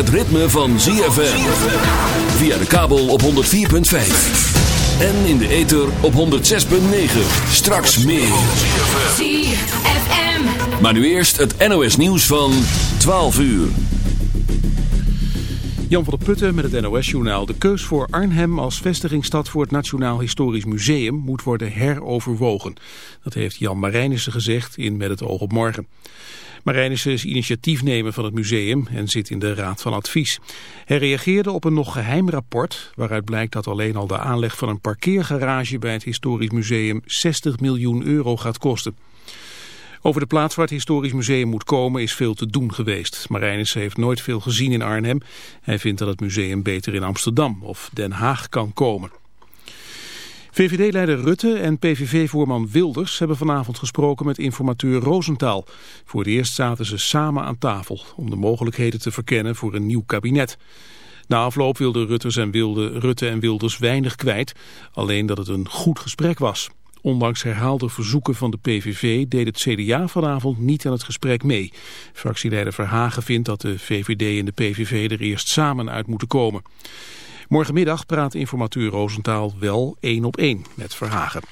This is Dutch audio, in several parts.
het ritme van ZFM. Via de kabel op 104.5. En in de ether op 106.9. Straks meer. ZFM. Maar nu eerst het NOS nieuws van 12 uur. Jan van der Putten met het NOS-journaal. De keus voor Arnhem als vestigingsstad voor het Nationaal Historisch Museum moet worden heroverwogen. Dat heeft Jan Marijnissen gezegd in Met het oog op morgen. Marijnissen is initiatiefnemer van het museum en zit in de Raad van Advies. Hij reageerde op een nog geheim rapport waaruit blijkt dat alleen al de aanleg van een parkeergarage bij het Historisch Museum 60 miljoen euro gaat kosten. Over de plaats waar het historisch museum moet komen is veel te doen geweest. Marijnissen heeft nooit veel gezien in Arnhem. Hij vindt dat het museum beter in Amsterdam of Den Haag kan komen. VVD-leider Rutte en PVV-voorman Wilders hebben vanavond gesproken met informateur Roosentaal. Voor het eerst zaten ze samen aan tafel om de mogelijkheden te verkennen voor een nieuw kabinet. Na afloop wilden Rutte en, Wilde, Rutte en Wilders weinig kwijt, alleen dat het een goed gesprek was. Ondanks herhaalde verzoeken van de PVV deed het CDA vanavond niet aan het gesprek mee. Fractieleider Verhagen vindt dat de VVD en de PVV er eerst samen uit moeten komen. Morgenmiddag praat informateur Roosentaal wel één op één met Verhagen.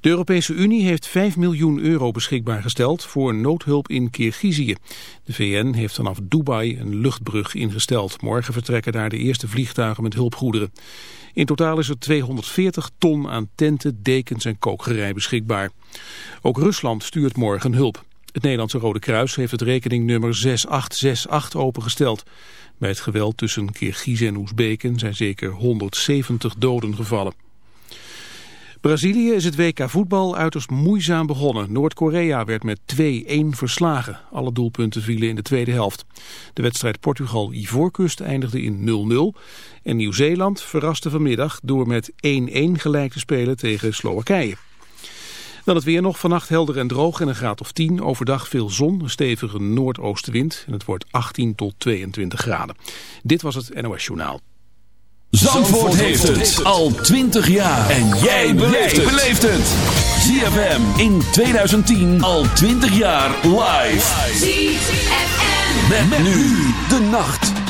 De Europese Unie heeft 5 miljoen euro beschikbaar gesteld voor noodhulp in Kirgizië. De VN heeft vanaf Dubai een luchtbrug ingesteld. Morgen vertrekken daar de eerste vliegtuigen met hulpgoederen. In totaal is er 240 ton aan tenten, dekens en kookgerei beschikbaar. Ook Rusland stuurt morgen hulp. Het Nederlandse Rode Kruis heeft het rekeningnummer 6868 opengesteld. Bij het geweld tussen Kirgizen en Oezbeken zijn zeker 170 doden gevallen. Brazilië is het WK voetbal uiterst moeizaam begonnen. Noord-Korea werd met 2-1 verslagen. Alle doelpunten vielen in de tweede helft. De wedstrijd Portugal-Ivoorkust eindigde in 0-0. En Nieuw-Zeeland verraste vanmiddag door met 1-1 gelijk te spelen tegen Slowakije. Dan het weer nog vannacht helder en droog en een graad of 10. Overdag veel zon, een stevige noordoostenwind. En het wordt 18 tot 22 graden. Dit was het NOS Journaal. Zandvoort, heeft het al 20 jaar. En jij beleeft het. ZFM in 2010 al 20 jaar live. ZFM. Met, met nu de nacht.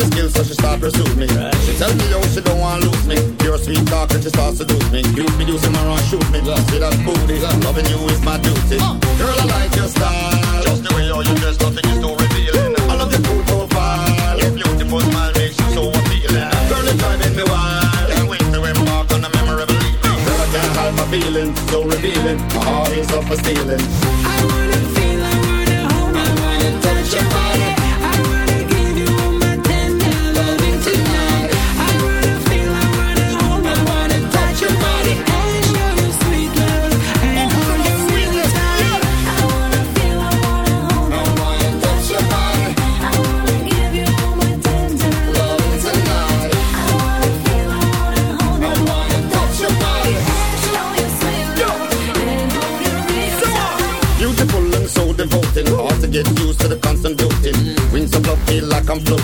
Skills so she start pursue me. She tell me yo she don't want lose me. Pure sweet talk and she start seduce me. You be using my run shoot me. See that booty. Loving you is my duty. Girl I like your style. Just the way you you dress nothing is too revealing. I love your cool profile. Your beautiful smile makes you so appealing. Girl it's driving me wild. Can't wait to embark on a memorable evening. Girl I can't hide my feelings. So revealing. My heart is up for stealing. I wanna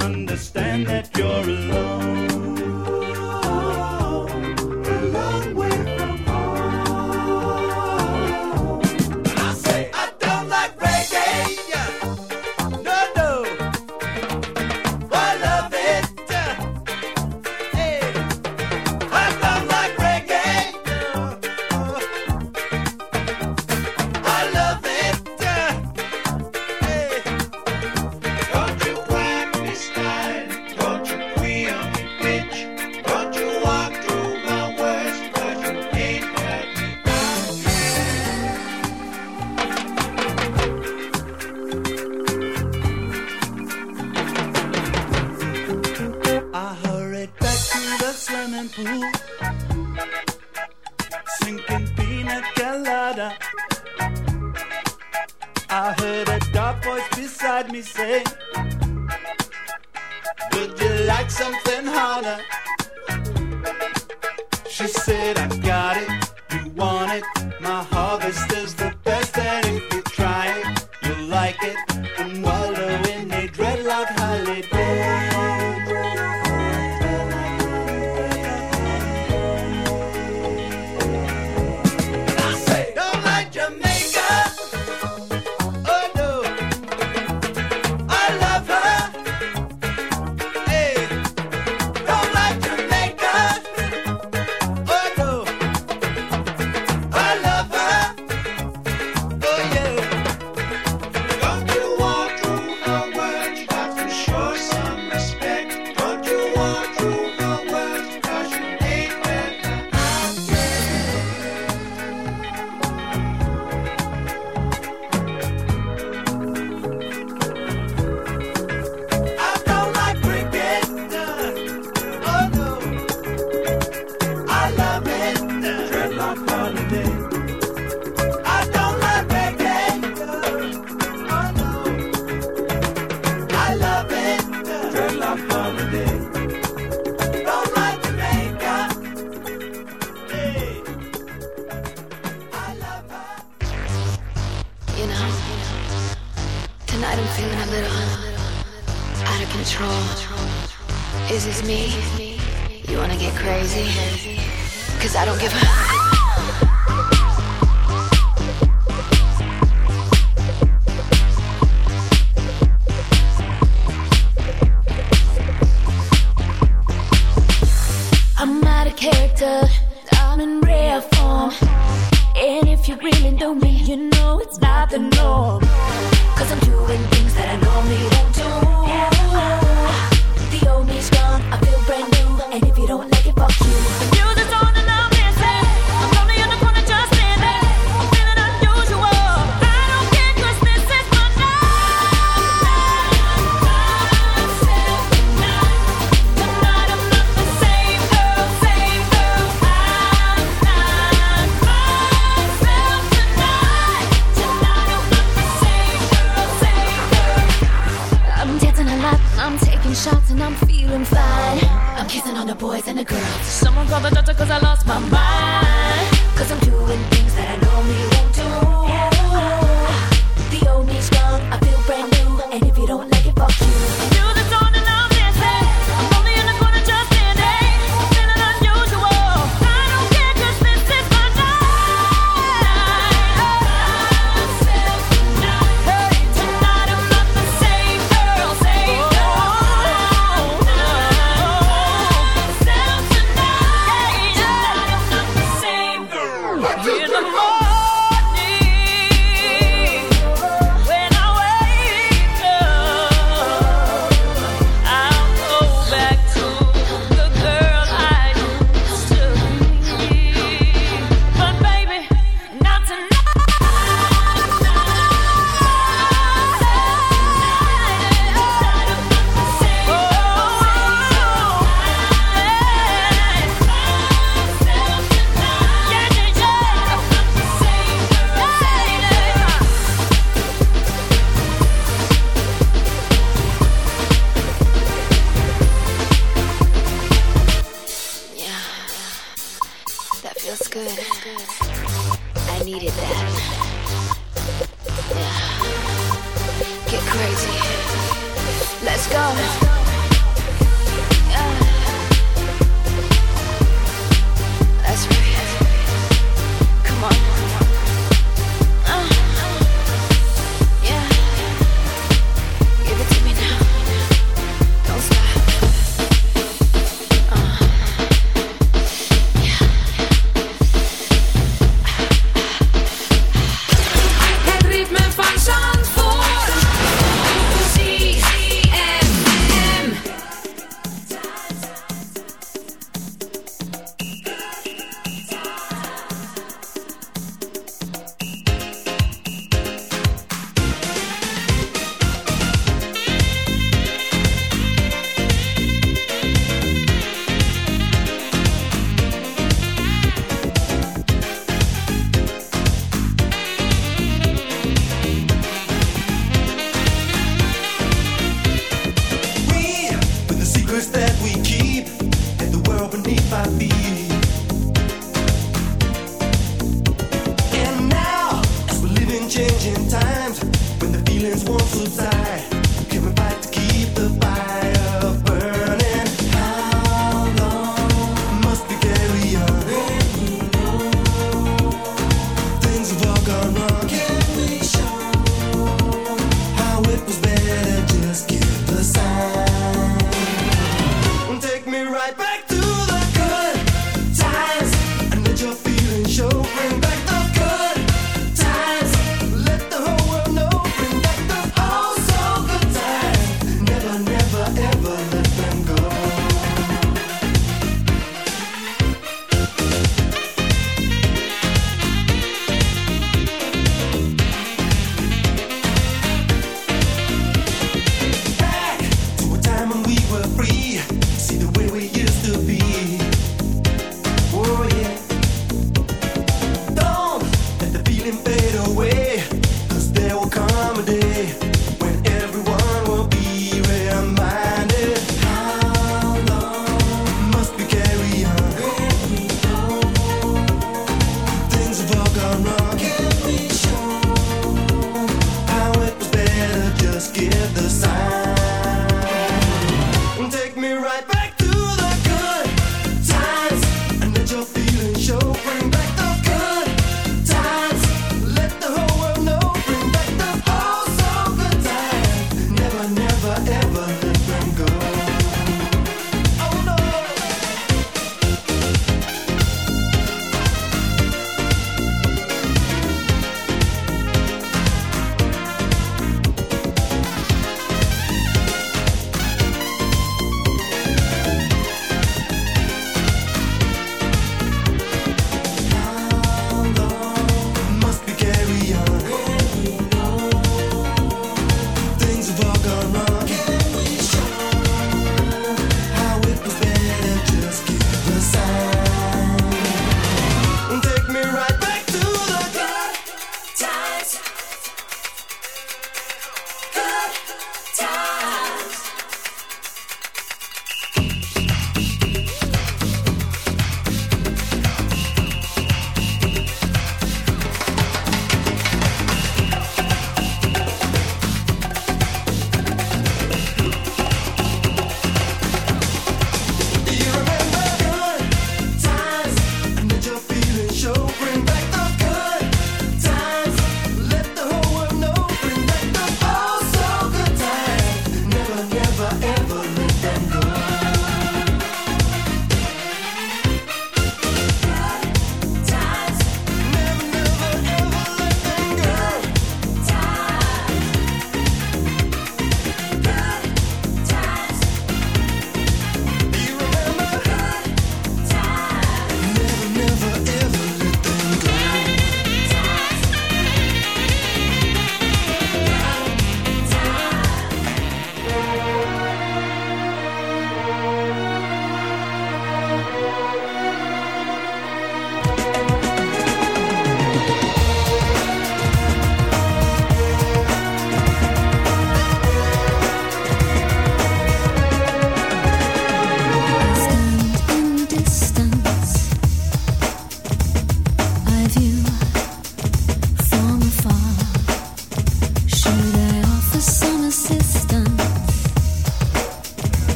understand that you're alone.